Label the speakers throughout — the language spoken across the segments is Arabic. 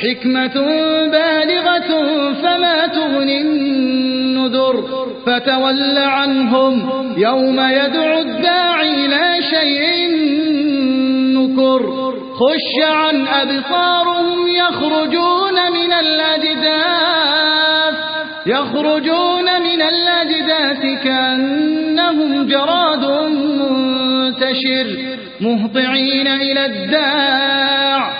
Speaker 1: حكمة بالغة فما تغني النذر فتول عنهم يوم يدعو الداعي لا شيء نكر. خش عن أبصارهم يخرجون من الأجداث يخرجون من الأجداث كأنهم جراد منتشر مهطعين إلى الداع.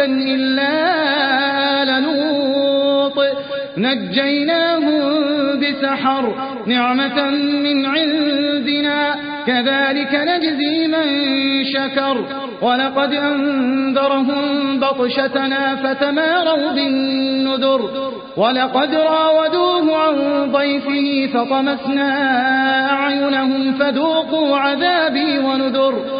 Speaker 1: حاصبا إلا لنوط نجيناهم بسحر نعمة من عندنا كذلك نجزي من شكر ولقد أنذرهم بطشتنا فتماروا بالنذر ولقد راودوه عن ضيفه فطمسنا أعينهم فذوقوا عذابي ونذر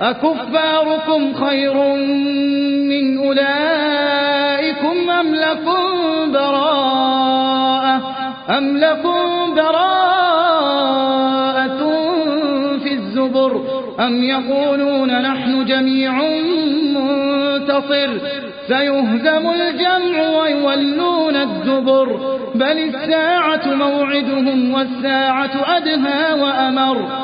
Speaker 1: أكفاركم خير من أولئكم أم لكم براءة أم لكم براءة في الزبر أم يقولون نحن جميع منتصر سيهزم الجمع ويولون الزبر بل الساعة موعدهم والساعة أدهى وأمر